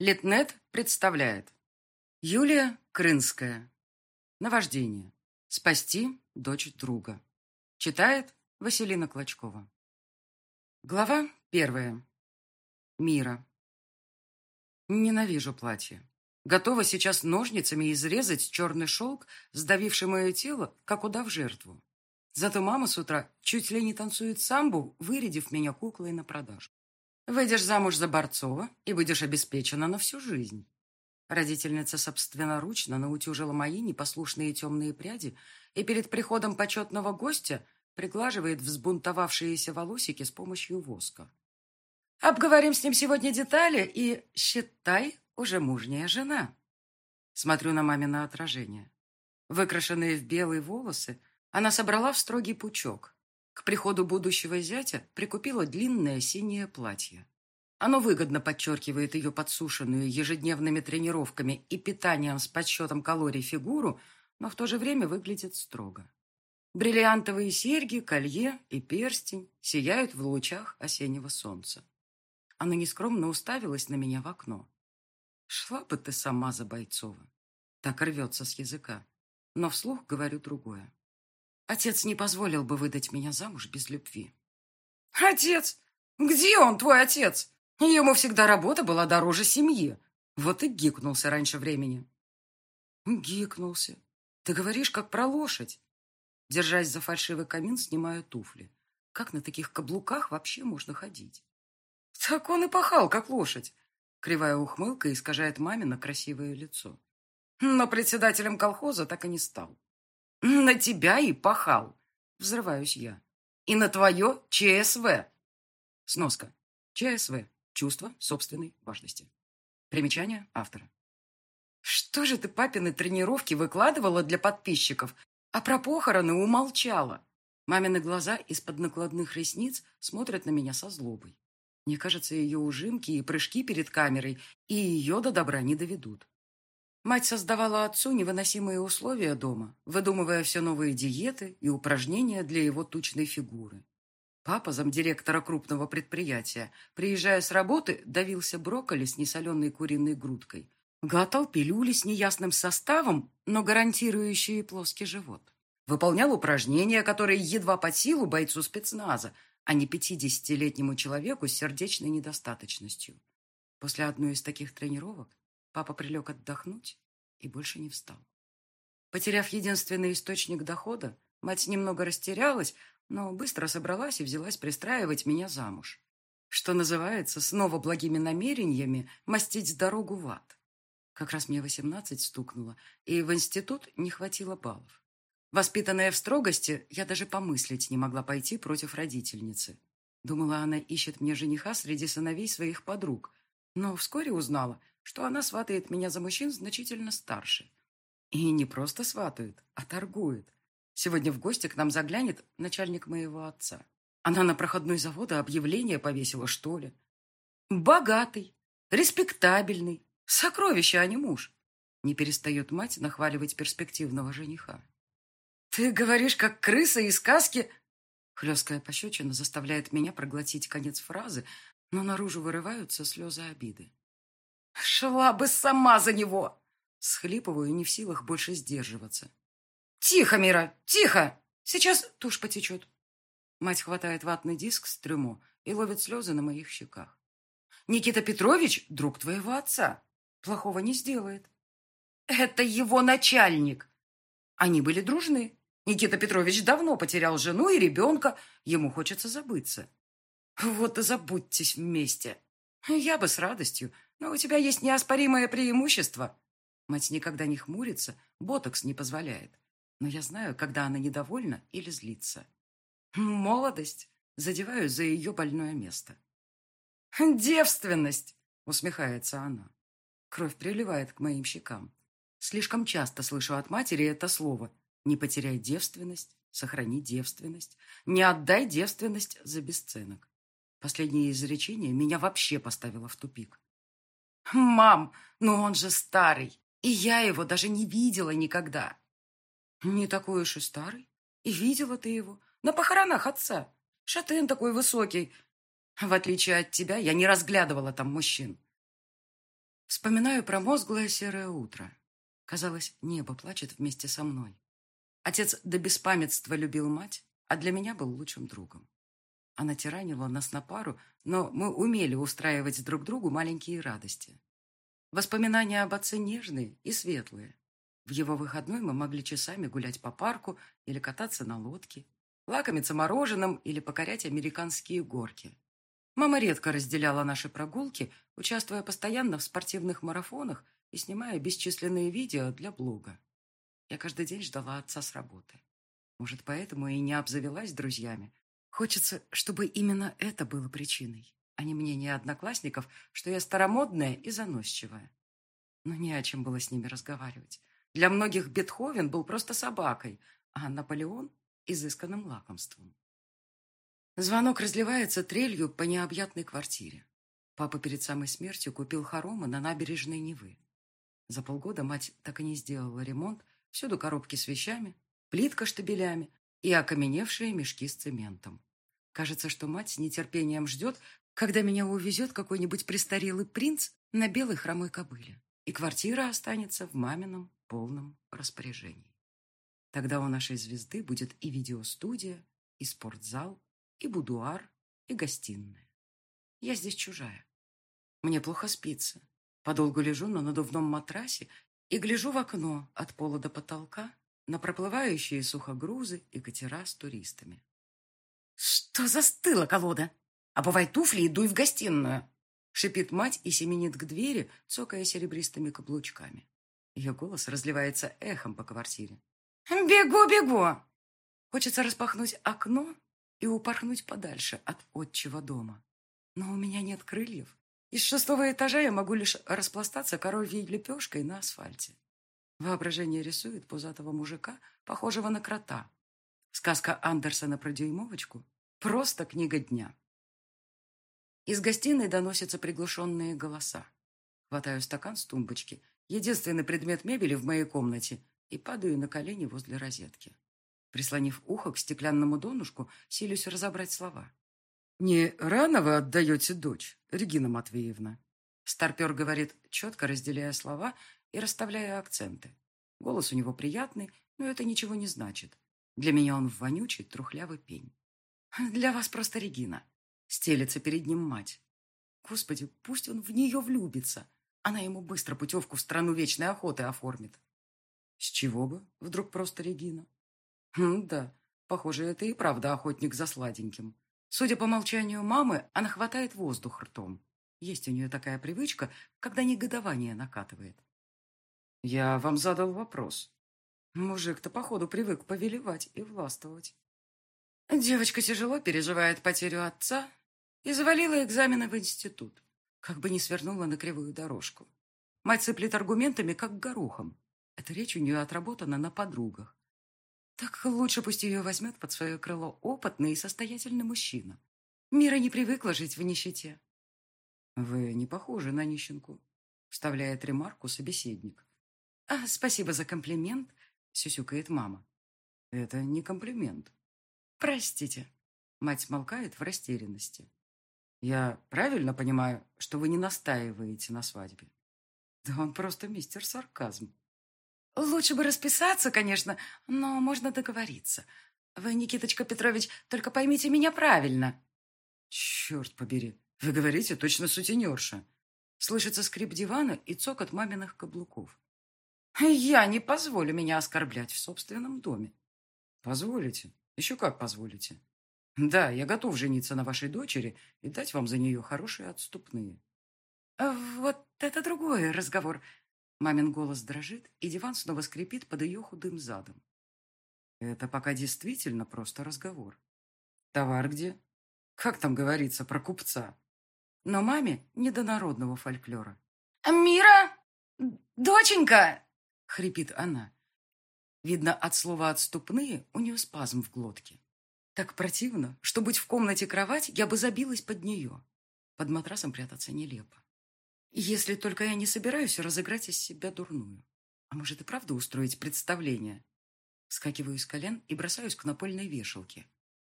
Литнет представляет. Юлия Крынская. Наваждение. Спасти дочь друга. Читает Василина Клочкова. Глава первая. Мира. Ненавижу платье. Готова сейчас ножницами изрезать черный шелк, сдавивший мое тело, как удав жертву. Зато мама с утра чуть ли не танцует самбу, вырядив меня куклой на продажу. Выйдешь замуж за Борцова и будешь обеспечена на всю жизнь. Родительница собственноручно наутюжила мои непослушные темные пряди и перед приходом почетного гостя приглаживает взбунтовавшиеся волосики с помощью воска. Обговорим с ним сегодня детали и, считай, уже мужняя жена. Смотрю на мамино отражение. Выкрашенные в белые волосы она собрала в строгий пучок, к приходу будущего зятя прикупила длинное синее платье. Оно выгодно подчеркивает ее подсушенную ежедневными тренировками и питанием с подсчетом калорий фигуру, но в то же время выглядит строго. Бриллиантовые серьги, колье и перстень сияют в лучах осеннего солнца. Она нескромно уставилась на меня в окно. Шла бы ты сама за Бойцова. Так рвется с языка. Но вслух говорю другое. Отец не позволил бы выдать меня замуж без любви. Отец? Где он, твой отец? Ему всегда работа была дороже семьи. Вот и гикнулся раньше времени. Гикнулся. Ты говоришь, как про лошадь. Держась за фальшивый камин, снимаю туфли. Как на таких каблуках вообще можно ходить? Так он и пахал, как лошадь. Кривая ухмылка искажает мамино красивое лицо. Но председателем колхоза так и не стал. На тебя и пахал. Взрываюсь я. И на твое ЧСВ. Сноска. ЧСВ. Чувство собственной важности. Примечание автора. Что же ты папины тренировки выкладывала для подписчиков, а про похороны умолчала? Мамины глаза из-под накладных ресниц смотрят на меня со злобой. Мне кажется, ее ужимки и прыжки перед камерой и ее до добра не доведут. Мать создавала отцу невыносимые условия дома, выдумывая все новые диеты и упражнения для его тучной фигуры. Папа, замдиректора крупного предприятия, приезжая с работы, давился брокколи с несоленой куриной грудкой. Глотал пилюли с неясным составом, но гарантирующие плоский живот. Выполнял упражнения, которые едва под силу бойцу спецназа, а не пятидесятилетнему человеку с сердечной недостаточностью. После одной из таких тренировок Папа прилег отдохнуть и больше не встал. Потеряв единственный источник дохода, мать немного растерялась, но быстро собралась и взялась пристраивать меня замуж. Что называется, снова благими намерениями мастить дорогу в ад. Как раз мне восемнадцать стукнуло, и в институт не хватило баллов. Воспитанная в строгости, я даже помыслить не могла пойти против родительницы. Думала, она ищет мне жениха среди сыновей своих подруг, но вскоре узнала, что она сватает меня за мужчин значительно старше. И не просто сватает, а торгует. Сегодня в гости к нам заглянет начальник моего отца. Она на проходной завода объявление повесила, что ли. Богатый, респектабельный, сокровище, а не муж. Не перестает мать нахваливать перспективного жениха. Ты говоришь, как крыса из сказки... Хлесткая пощечина заставляет меня проглотить конец фразы, но наружу вырываются слезы обиды. Шла бы сама за него. Схлипываю, не в силах больше сдерживаться. Тихо, Мира, тихо! Сейчас тушь потечет. Мать хватает ватный диск с трюмо и ловит слезы на моих щеках. Никита Петрович – друг твоего отца. Плохого не сделает. Это его начальник. Они были дружны. Никита Петрович давно потерял жену и ребенка. Ему хочется забыться. Вот и забудьтесь вместе. Я бы с радостью, но у тебя есть неоспоримое преимущество. Мать никогда не хмурится, ботокс не позволяет. Но я знаю, когда она недовольна или злится. Молодость. Задеваю за ее больное место. «Девственность!» — усмехается она. Кровь приливает к моим щекам. Слишком часто слышу от матери это слово. Не потеряй девственность, сохрани девственность, не отдай девственность за бесценок. Последнее изречение меня вообще поставило в тупик. «Мам, ну он же старый, и я его даже не видела никогда». «Не такой уж и старый. И видела ты его на похоронах отца. Шатен такой высокий. В отличие от тебя, я не разглядывала там мужчин». Вспоминаю промозглое серое утро. Казалось, небо плачет вместе со мной. Отец до беспамятства любил мать, а для меня был лучшим другом. Она тиранила нас на пару, но мы умели устраивать друг другу маленькие радости. Воспоминания об отце нежные и светлые. В его выходной мы могли часами гулять по парку или кататься на лодке, лакомиться мороженым или покорять американские горки. Мама редко разделяла наши прогулки, участвуя постоянно в спортивных марафонах и снимая бесчисленные видео для блога. Я каждый день ждала отца с работы. Может, поэтому и не обзавелась друзьями. Хочется, чтобы именно это было причиной, а не мнение одноклассников, что я старомодная и заносчивая. Но не о чем было с ними разговаривать. Для многих Бетховен был просто собакой, а Наполеон – изысканным лакомством. Звонок разливается трелью по необъятной квартире. Папа перед самой смертью купил хоромы на набережной Невы. За полгода мать так и не сделала ремонт, всюду коробки с вещами, плитка штабелями и окаменевшие мешки с цементом. Кажется, что мать с нетерпением ждет, когда меня увезет какой-нибудь престарелый принц на белой хромой кобыле, и квартира останется в мамином полном распоряжении. Тогда у нашей звезды будет и видеостудия, и спортзал, и будуар, и гостиная. Я здесь чужая. Мне плохо спится. Подолгу лежу на надувном матрасе и гляжу в окно от пола до потолка на проплывающие сухогрузы и катера с туристами. «Что застыла колода? Обувай туфли и дуй в гостиную!» Шипит мать и семенит к двери, цокая серебристыми каблучками. Ее голос разливается эхом по квартире. «Бегу, бегу!» Хочется распахнуть окно и упорхнуть подальше от отчего дома. Но у меня нет крыльев. Из шестого этажа я могу лишь распластаться коровьей лепешкой на асфальте. Воображение рисует пузатого мужика, похожего на крота. Сказка Андерсона про дюймовочку – просто книга дня. Из гостиной доносятся приглушенные голоса. Хватаю стакан с тумбочки, единственный предмет мебели в моей комнате, и падаю на колени возле розетки. Прислонив ухо к стеклянному донышку, силюсь разобрать слова. «Не рано вы отдаете дочь, Регина Матвеевна?» Старпер говорит, четко разделяя слова и расставляя акценты. Голос у него приятный, но это ничего не значит. Для меня он вонючий, трухлявый пень. Для вас просто Регина. Стелится перед ним мать. Господи, пусть он в нее влюбится. Она ему быстро путевку в страну вечной охоты оформит. С чего бы вдруг просто Регина? Хм, да, похоже, это и правда охотник за сладеньким. Судя по молчанию мамы, она хватает воздух ртом. Есть у нее такая привычка, когда негодование накатывает. Я вам задал вопрос. Мужик-то, походу, привык повелевать и властвовать. Девочка тяжело переживает потерю отца и завалила экзамены в институт, как бы не свернула на кривую дорожку. Мать сыплет аргументами, как горохом. Эта речь у нее отработана на подругах. Так лучше пусть ее возьмет под свое крыло опытный и состоятельный мужчина. Мира не привыкла жить в нищете. «Вы не похожи на нищенку», — вставляет ремарку собеседник. «А, спасибо за комплимент», — сюсюкает мама. «Это не комплимент». «Простите». Мать смолкает в растерянности. «Я правильно понимаю, что вы не настаиваете на свадьбе?» «Да он просто мистер сарказм». Лучше бы расписаться, конечно, но можно договориться. Вы, Никиточка Петрович, только поймите меня правильно. Черт побери, вы говорите точно сутенерша. Слышится скрип дивана и цокот маминых каблуков. Я не позволю меня оскорблять в собственном доме. Позволите? Еще как позволите. Да, я готов жениться на вашей дочери и дать вам за нее хорошие отступные. Вот это другой разговор. Мамин голос дрожит, и диван снова скрипит под ее худым задом. Это пока действительно просто разговор. Товар где? Как там говорится про купца? Но маме не до народного фольклора. «Мира! Доченька!» — хрипит она. Видно, от слова «отступные» у нее спазм в глотке. Так противно, что быть в комнате кровать, я бы забилась под нее. Под матрасом прятаться нелепо. Если только я не собираюсь разыграть из себя дурную. А может и правда устроить представление? Скакиваю с колен и бросаюсь к напольной вешалке.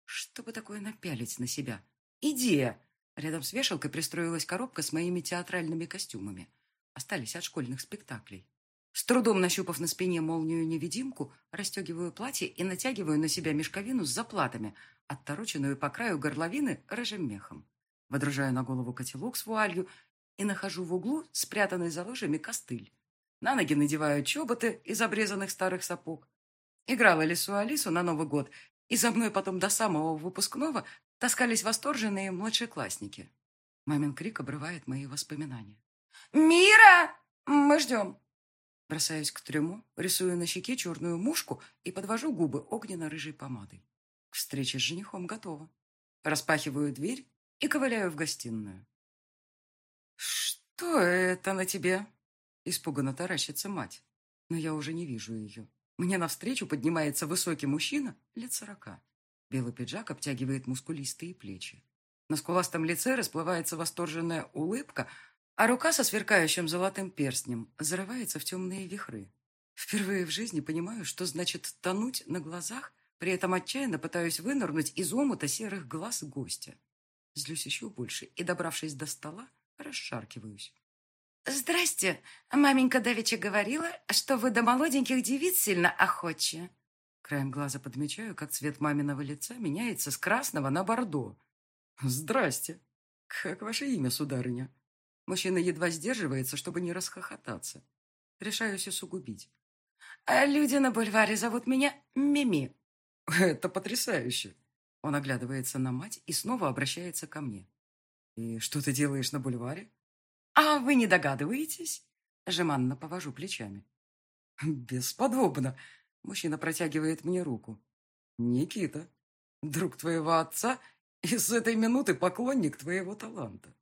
Что бы такое напялить на себя? Идея! Рядом с вешалкой пристроилась коробка с моими театральными костюмами. остались от школьных спектаклей. С трудом нащупав на спине молнию-невидимку, расстегиваю платье и натягиваю на себя мешковину с заплатами, оттороченную по краю горловины рыжим мехом. Водружаю на голову котелок с вуалью и нахожу в углу спрятанный за лыжами костыль. На ноги надеваю чоботы из обрезанных старых сапог. Играла лису Алису на Новый год, и за мной потом до самого выпускного таскались восторженные младшеклассники. Мамин крик обрывает мои воспоминания. «Мира! Мы ждем!» Бросаюсь к трюму, рисую на щеке черную мушку и подвожу губы огненно-рыжей помадой. К встрече с женихом готова. Распахиваю дверь и ковыляю в гостиную. «Что это на тебе?» Испуганно таращится мать. Но я уже не вижу ее. Мне навстречу поднимается высокий мужчина лет сорока. Белый пиджак обтягивает мускулистые плечи. На скуластом лице расплывается восторженная улыбка, а рука со сверкающим золотым перстнем зарывается в темные вихры. Впервые в жизни понимаю, что значит тонуть на глазах, при этом отчаянно пытаюсь вынырнуть из омута серых глаз гостя. Злюсь еще больше и, добравшись до стола, расшаркиваюсь. «Здрасте. Маменька давеча говорила, что вы до молоденьких девиц сильно охочи». Краем глаза подмечаю, как цвет маминого лица меняется с красного на бордо. «Здрасте. Как ваше имя, сударыня?» Мужчина едва сдерживается, чтобы не расхохотаться. Решаюсь усугубить. «А люди на бульваре зовут меня Мими». «Это потрясающе!» Он оглядывается на мать и снова обращается ко мне. «И что ты делаешь на бульваре?» «А вы не догадываетесь?» Жеманно повожу плечами. «Бесподобно!» Мужчина протягивает мне руку. «Никита, друг твоего отца и с этой минуты поклонник твоего таланта.